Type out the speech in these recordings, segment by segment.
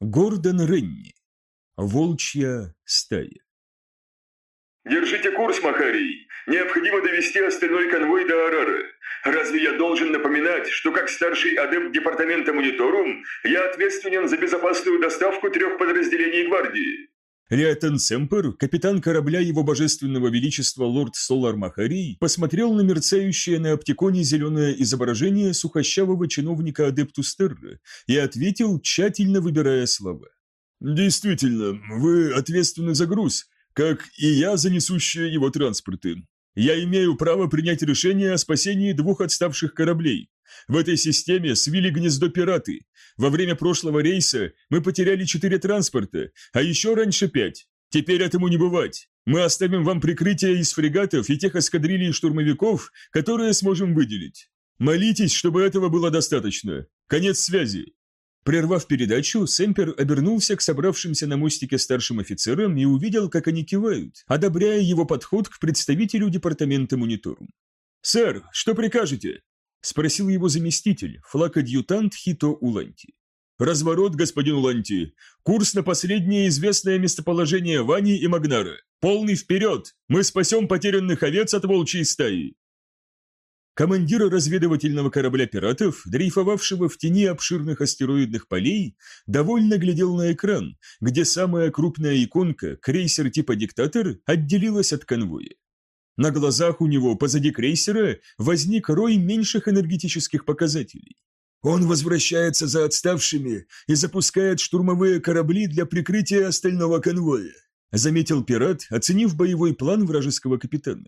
Гордон Ренни. Волчья стая. «Держите курс, Махарий! Необходимо довести остальной конвой до Арары. Разве я должен напоминать, что как старший адепт департамента Мониторум я ответственен за безопасную доставку трех подразделений гвардии?» Риатан Семпер, капитан корабля его божественного величества лорд Солар Махарий, посмотрел на мерцающее на оптиконе зеленое изображение сухощавого чиновника Адептус Терры и ответил, тщательно выбирая слова. «Действительно, вы ответственны за груз, как и я за несущие его транспорты. Я имею право принять решение о спасении двух отставших кораблей. В этой системе свили гнездо пираты. Во время прошлого рейса мы потеряли четыре транспорта, а еще раньше пять. Теперь этому не бывать. Мы оставим вам прикрытие из фрегатов и тех эскадрилий штурмовиков, которые сможем выделить. Молитесь, чтобы этого было достаточно. Конец связи. Прервав передачу, Сэмпер обернулся к собравшимся на мостике старшим офицерам и увидел, как они кивают, одобряя его подход к представителю департамента мониторум. «Сэр, что прикажете?» – спросил его заместитель, флаг-адъютант Хито Уланти. «Разворот, господин Уланти. Курс на последнее известное местоположение Вани и Магнара. Полный вперед! Мы спасем потерянных овец от волчьей стаи!» Командир разведывательного корабля пиратов, дрейфовавшего в тени обширных астероидных полей, довольно глядел на экран, где самая крупная иконка, крейсер типа «Диктатор», отделилась от конвоя. На глазах у него позади крейсера возник рой меньших энергетических показателей. Он возвращается за отставшими и запускает штурмовые корабли для прикрытия остального конвоя, заметил пират, оценив боевой план вражеского капитана.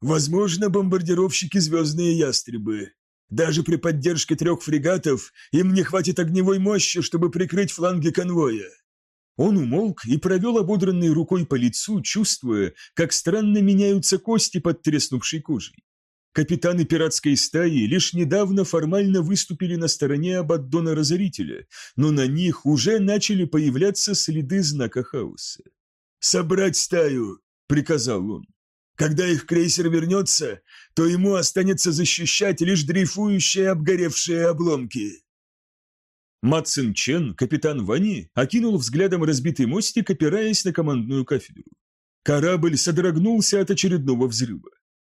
Возможно, бомбардировщики «Звездные ястребы». Даже при поддержке трех фрегатов им не хватит огневой мощи, чтобы прикрыть фланги конвоя. Он умолк и провел ободранной рукой по лицу, чувствуя, как странно меняются кости под треснувшей кожей. Капитаны пиратской стаи лишь недавно формально выступили на стороне Абаддона-Разорителя, но на них уже начали появляться следы знака хаоса. «Собрать стаю!» — приказал он. Когда их крейсер вернется, то ему останется защищать лишь дрейфующие обгоревшие обломки. Матсен Чен, капитан Вани, окинул взглядом разбитый мостик, опираясь на командную кафедру. Корабль содрогнулся от очередного взрыва.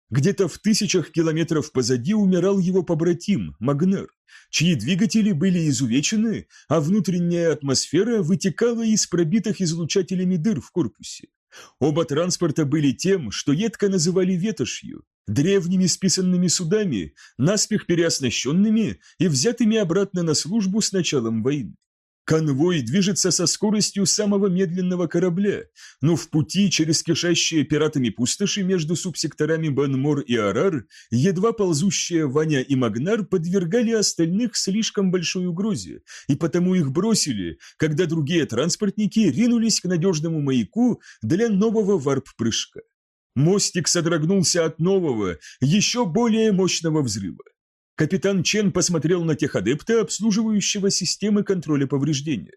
Где-то в тысячах километров позади умирал его побратим, Магнер, чьи двигатели были изувечены, а внутренняя атмосфера вытекала из пробитых излучателями дыр в корпусе. Оба транспорта были тем, что едко называли ветошью, древними списанными судами, наспех переоснащенными и взятыми обратно на службу с началом войны. Конвой движется со скоростью самого медленного корабля, но в пути через кишащие пиратами пустоши между субсекторами Банмор и Арар едва ползущие Ваня и Магнар подвергали остальных слишком большой угрозе, и потому их бросили, когда другие транспортники ринулись к надежному маяку для нового варп-прыжка. Мостик содрогнулся от нового, еще более мощного взрыва. Капитан Чен посмотрел на тех адепта, обслуживающего системы контроля повреждения.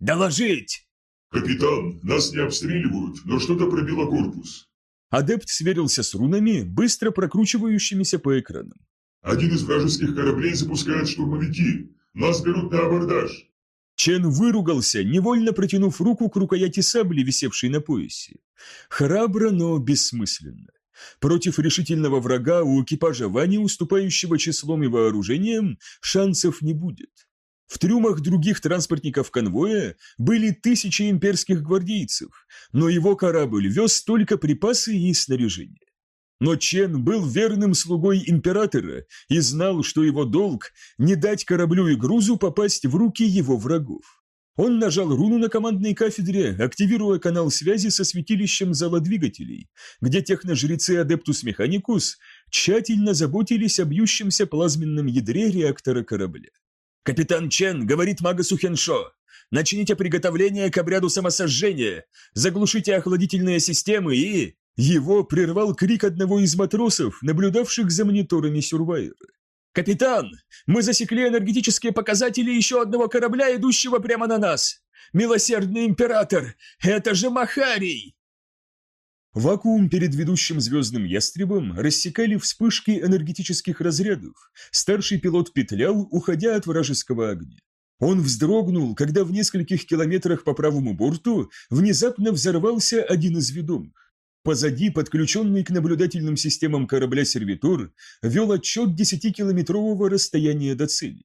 «Доложить!» «Капитан, нас не обстреливают, но что-то пробило корпус». Адепт сверился с рунами, быстро прокручивающимися по экранам. «Один из вражеских кораблей запускает штурмовики. Нас берут на абордаж». Чен выругался, невольно протянув руку к рукояти сабли, висевшей на поясе. Храбро, но бессмысленно. Против решительного врага у экипажа Вани, уступающего числом и вооружением, шансов не будет. В трюмах других транспортников конвоя были тысячи имперских гвардейцев, но его корабль вез только припасы и снаряжение. Но Чен был верным слугой императора и знал, что его долг – не дать кораблю и грузу попасть в руки его врагов. Он нажал руну на командной кафедре, активируя канал связи со святилищем зала двигателей, где техножрецы Адептус Механикус тщательно заботились о бьющемся плазменном ядре реактора корабля. «Капитан Чен говорит Магасу Хеншо, начните приготовление к обряду самосожжения, заглушите охладительные системы и...» Его прервал крик одного из матросов, наблюдавших за мониторами Сюрвайера. «Капитан, мы засекли энергетические показатели еще одного корабля, идущего прямо на нас! Милосердный император! Это же Махарий!» Вакуум перед ведущим звездным ястребом рассекали вспышки энергетических разрядов. Старший пилот петлял, уходя от вражеского огня. Он вздрогнул, когда в нескольких километрах по правому борту внезапно взорвался один из ведомых. Позади, подключенный к наблюдательным системам корабля «Сервитур», вел отчет 10-километрового расстояния до цели.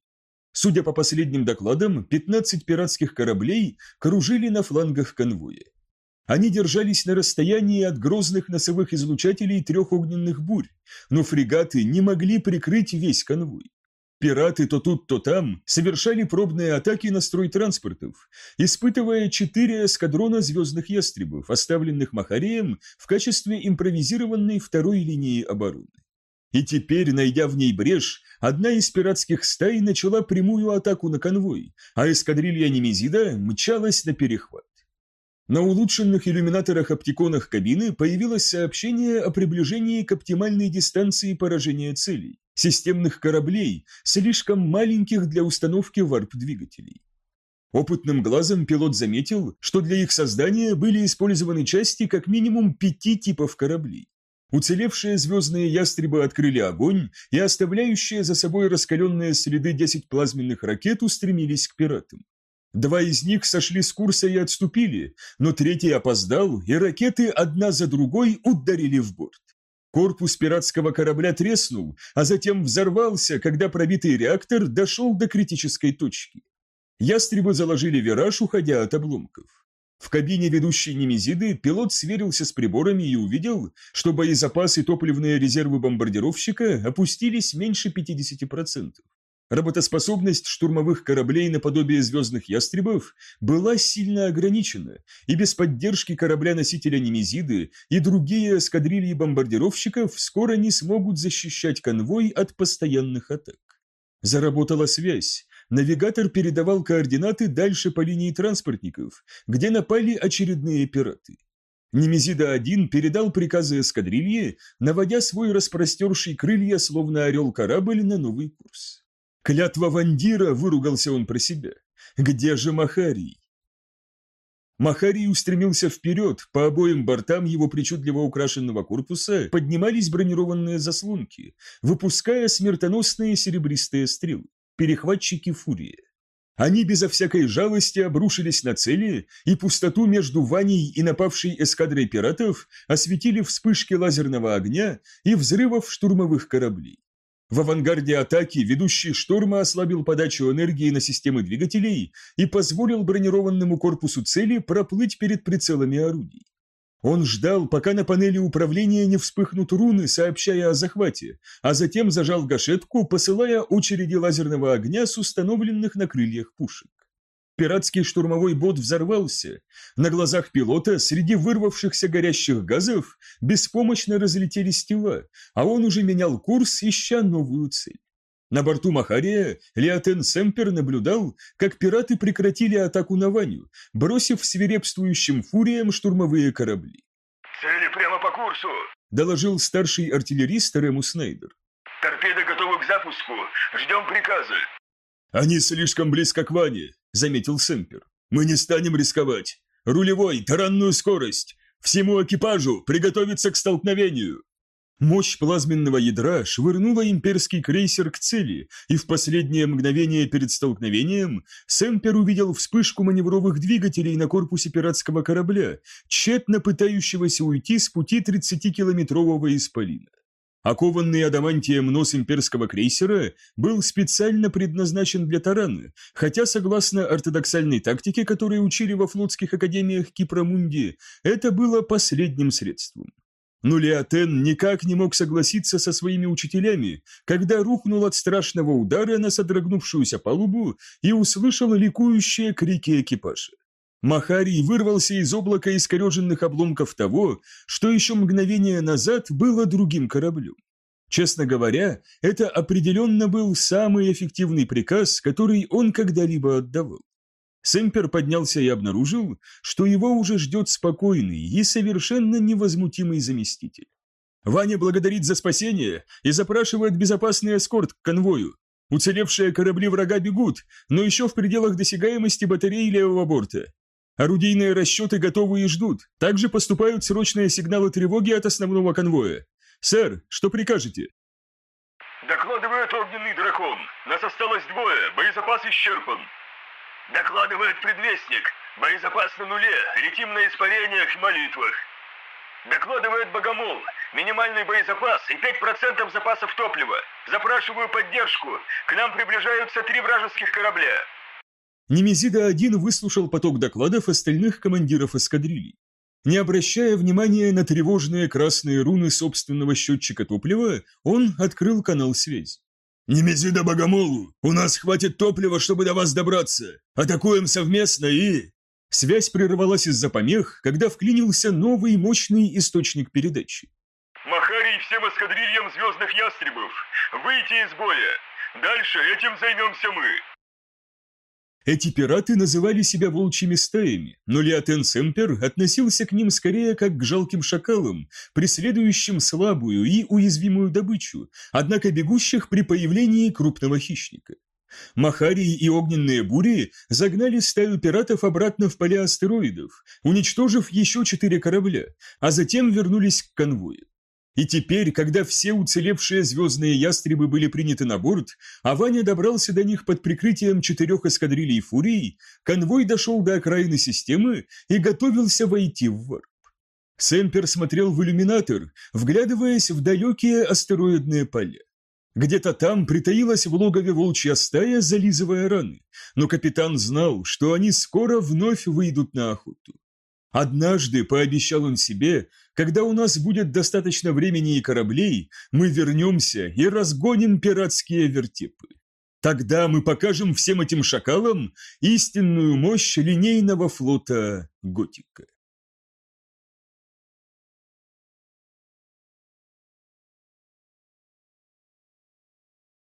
Судя по последним докладам, 15 пиратских кораблей кружили на флангах конвоя. Они держались на расстоянии от грозных носовых излучателей трех огненных бурь, но фрегаты не могли прикрыть весь конвой. Пираты то тут, то там совершали пробные атаки на строй транспортов, испытывая четыре эскадрона звездных ястребов, оставленных Махареем в качестве импровизированной второй линии обороны. И теперь, найдя в ней брешь, одна из пиратских стай начала прямую атаку на конвой, а эскадрилья Немезида мчалась на перехват. На улучшенных иллюминаторах оптиконах кабины появилось сообщение о приближении к оптимальной дистанции поражения целей, системных кораблей, слишком маленьких для установки варп-двигателей. Опытным глазом пилот заметил, что для их создания были использованы части как минимум пяти типов кораблей. Уцелевшие звездные ястребы открыли огонь, и оставляющие за собой раскаленные следы 10 плазменных ракет устремились к пиратам. Два из них сошли с курса и отступили, но третий опоздал, и ракеты одна за другой ударили в борт. Корпус пиратского корабля треснул, а затем взорвался, когда пробитый реактор дошел до критической точки. Ястребы заложили вираж, уходя от обломков. В кабине ведущей Немезиды пилот сверился с приборами и увидел, что боезапасы и топливные резервы бомбардировщика опустились меньше 50%. Работоспособность штурмовых кораблей наподобие звездных ястребов была сильно ограничена, и без поддержки корабля-носителя Немезиды и другие эскадрильи бомбардировщиков скоро не смогут защищать конвой от постоянных атак. Заработала связь, навигатор передавал координаты дальше по линии транспортников, где напали очередные пираты. Немезида-1 передал приказы эскадрильи, наводя свой распростерший крылья, словно орел корабль, на новый курс. «Клятва Вандира!» – выругался он про себя. «Где же Махарий?» Махарий устремился вперед, по обоим бортам его причудливо украшенного корпуса поднимались бронированные заслонки, выпуская смертоносные серебристые стрелы перехватчики Фурии. Они безо всякой жалости обрушились на цели, и пустоту между Ваней и напавшей эскадрой пиратов осветили вспышки лазерного огня и взрывов штурмовых кораблей. В авангарде атаки ведущий шторма ослабил подачу энергии на системы двигателей и позволил бронированному корпусу цели проплыть перед прицелами орудий. Он ждал, пока на панели управления не вспыхнут руны, сообщая о захвате, а затем зажал гашетку, посылая очереди лазерного огня с установленных на крыльях пушек. Пиратский штурмовой бот взорвался. На глазах пилота среди вырвавшихся горящих газов беспомощно разлетелись тела, а он уже менял курс, ища новую цель. На борту Махария Леотен Семпер наблюдал, как пираты прекратили атаку на Ваню, бросив свирепствующим фуриям штурмовые корабли. «Цели прямо по курсу», – доложил старший артиллерист Рему Снайдер. «Торпеды готовы к запуску. Ждем приказа». «Они слишком близко к Ване», – заметил Семпер. «Мы не станем рисковать. Рулевой, таранную скорость. Всему экипажу приготовиться к столкновению». Мощь плазменного ядра швырнула имперский крейсер к цели, и в последнее мгновение перед столкновением Сэмпер увидел вспышку маневровых двигателей на корпусе пиратского корабля, тщетно пытающегося уйти с пути 30-километрового исполина. Окованный адамантием нос имперского крейсера был специально предназначен для тарана, хотя, согласно ортодоксальной тактике, которую учили во флотских академиях Кипромунди, это было последним средством. Но Леотен никак не мог согласиться со своими учителями, когда рухнул от страшного удара на содрогнувшуюся палубу и услышал ликующие крики экипажа. Махарий вырвался из облака искореженных обломков того, что еще мгновение назад было другим кораблем. Честно говоря, это определенно был самый эффективный приказ, который он когда-либо отдавал. Сэмпер поднялся и обнаружил, что его уже ждет спокойный и совершенно невозмутимый заместитель. Ваня благодарит за спасение и запрашивает безопасный эскорт к конвою. Уцелевшие корабли врага бегут, но еще в пределах досягаемости батареи левого борта. Орудийные расчеты готовы и ждут. Также поступают срочные сигналы тревоги от основного конвоя. Сэр, что прикажете? Докладывает огненный дракон. Нас осталось двое, боезапас исчерпан. Докладывает предвестник. Боезапас на нуле, летим на испарениях и молитвах. Докладывает Богомол. Минимальный боезапас и 5% запасов топлива. Запрашиваю поддержку. К нам приближаются три вражеских корабля. Немезида-1 выслушал поток докладов остальных командиров эскадрилий. Не обращая внимания на тревожные красные руны собственного счетчика топлива, он открыл канал связи. «Немезида Богомолу! У нас хватит топлива, чтобы до вас добраться! Атакуем совместно и...» Связь прервалась из-за помех, когда вклинился новый мощный источник передачи. Махарий всем эскадрильям звездных ястребов! Выйти из боя! Дальше этим займемся мы! Эти пираты называли себя волчьими стаями, но Леотен Семпер относился к ним скорее как к жалким шакалам, преследующим слабую и уязвимую добычу, однако бегущих при появлении крупного хищника. Махарии и огненные бури загнали стаю пиратов обратно в поля астероидов, уничтожив еще четыре корабля, а затем вернулись к конвою. И теперь, когда все уцелевшие звездные ястребы были приняты на борт, а Ваня добрался до них под прикрытием четырех эскадрилей фурий, конвой дошел до окраины системы и готовился войти в варп. Сэмпер смотрел в иллюминатор, вглядываясь в далекие астероидные поля. Где-то там притаилась в логове волчья стая, зализывая раны, но капитан знал, что они скоро вновь выйдут на охоту. Однажды, пообещал он себе, когда у нас будет достаточно времени и кораблей, мы вернемся и разгоним пиратские вертепы. Тогда мы покажем всем этим шакалам истинную мощь линейного флота Готика.